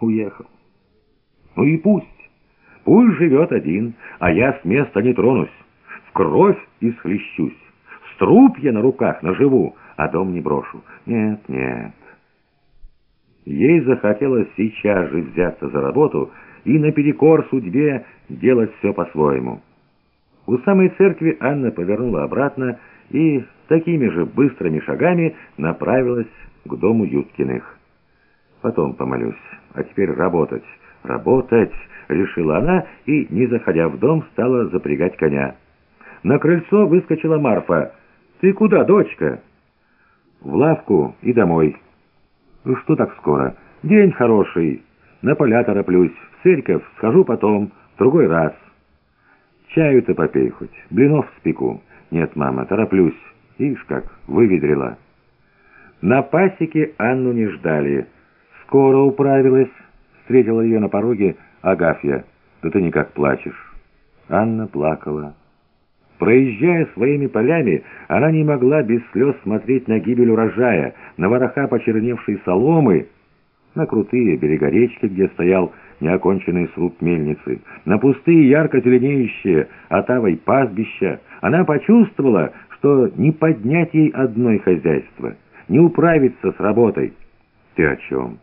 Уехал. Ну и пусть. Пусть живет один, а я с места не тронусь. В кровь исхлещусь. Струп я на руках наживу, а дом не брошу. Нет, нет. Ей захотелось сейчас же взяться за работу и наперекор судьбе делать все по-своему. У самой церкви Анна повернула обратно и такими же быстрыми шагами направилась к дому Юткиных. «Потом помолюсь, а теперь работать, работать!» — решила она и, не заходя в дом, стала запрягать коня. На крыльцо выскочила Марфа. «Ты куда, дочка?» «В лавку и домой». «Ну «Что так скоро? День хороший. На поля тороплюсь, в церковь схожу потом, в другой раз». «Чаю-то попей хоть, блинов спеку». «Нет, мама, тороплюсь. Ишь как, выведрила». На пасеке Анну не ждали. «Скоро управилась», — встретила ее на пороге Агафья. «Да ты никак плачешь». Анна плакала. Проезжая своими полями, она не могла без слез смотреть на гибель урожая, на вороха почерневшей соломы, на крутые берега речки, где стоял неоконченный сруб мельницы, на пустые ярко зеленеющие отавой пастбища. Она почувствовала, что не поднять ей одной хозяйство, не управиться с работой. «Ты о чем?»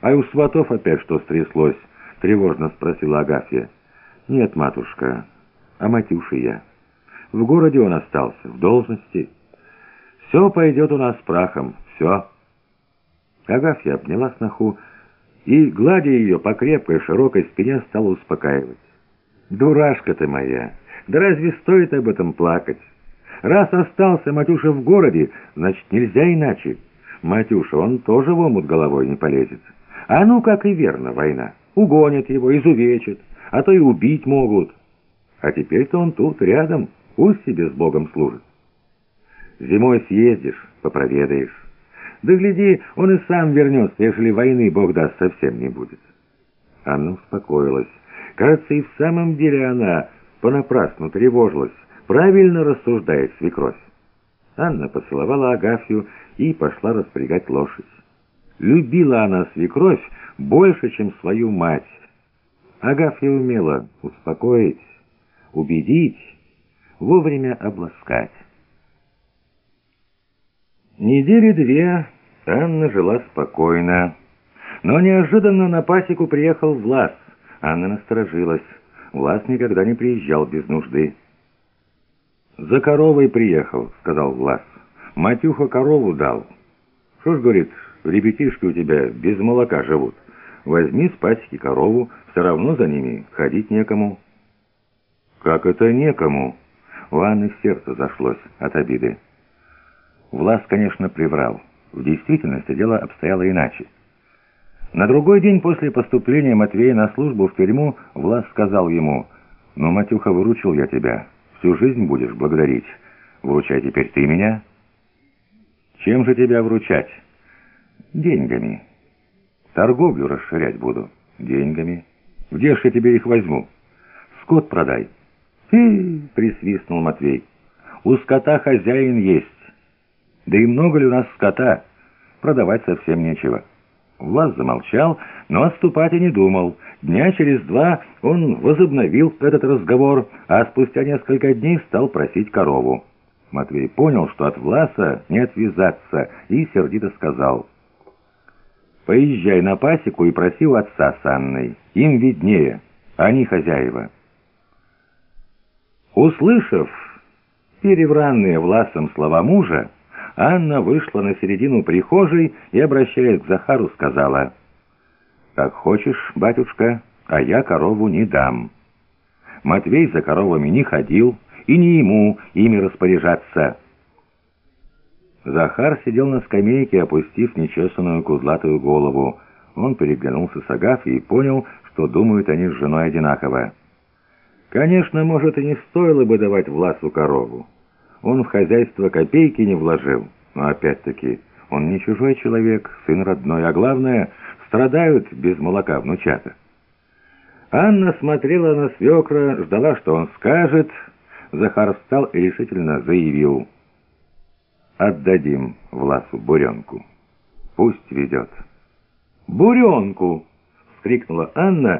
«А у сватов опять что стряслось?» — тревожно спросила Агафья. «Нет, матушка, а Матюши я». В городе он остался, в должности. Все пойдет у нас прахом, все. Агафья обняла сноху и, гладя ее по крепкой широкой спине, стала успокаивать. «Дурашка ты моя! Да разве стоит об этом плакать? Раз остался Матюша в городе, значит, нельзя иначе. Матюша, он тоже в омут головой не полезет. А ну, как и верно, война. Угонят его, изувечат, а то и убить могут. А теперь-то он тут, рядом». Пусть себе с Богом служит. Зимой съездишь, попроведаешь. Да гляди, он и сам вернется, если войны, Бог даст, совсем не будет. Анна успокоилась. Кажется, и в самом деле она понапрасну тревожилась. Правильно рассуждает свекровь. Анна поцеловала Агафью и пошла распрягать лошадь. Любила она свекровь больше, чем свою мать. Агафья умела успокоить, убедить, вовремя обласкать. Недели две Анна жила спокойно, но неожиданно на пасеку приехал Влас. Анна насторожилась. Влас никогда не приезжал без нужды. «За коровой приехал», — сказал Влас. «Матюха корову дал». «Что ж, — говорит, — ребятишки у тебя без молока живут. Возьми с пасеки корову, все равно за ними ходить некому». «Как это некому?» У Анны сердце зашлось от обиды. Влас, конечно, приврал. В действительности дело обстояло иначе. На другой день после поступления Матвея на службу в тюрьму Влас сказал ему, «Ну, Матюха, выручил я тебя. Всю жизнь будешь благодарить. Вручай теперь ты меня». «Чем же тебя вручать?» «Деньгами. Торговлю расширять буду. Деньгами. Где ж я тебе их возьму? Скот продай». «Хи!» — присвистнул Матвей. «У скота хозяин есть. Да и много ли у нас скота? Продавать совсем нечего». Влас замолчал, но отступать и не думал. Дня через два он возобновил этот разговор, а спустя несколько дней стал просить корову. Матвей понял, что от Власа не отвязаться, и сердито сказал. «Поезжай на пасеку и проси у отца с Анной. Им виднее. Они хозяева». Услышав перевранные Власом слова мужа, Анна вышла на середину прихожей и, обращаясь к Захару, сказала, «Как хочешь, батюшка, а я корову не дам». Матвей за коровами не ходил, и не ему ими распоряжаться. Захар сидел на скамейке, опустив нечесанную кузлатую голову. Он переглянулся с Агафьей и понял, что думают они с женой одинаково. Конечно, может, и не стоило бы давать Власу корову. Он в хозяйство копейки не вложил. Но опять-таки, он не чужой человек, сын родной, а главное, страдают без молока внучата. Анна смотрела на свекра, ждала, что он скажет. Захар встал и решительно заявил. «Отдадим Власу буренку. Пусть ведет». «Буренку!» — вскрикнула Анна,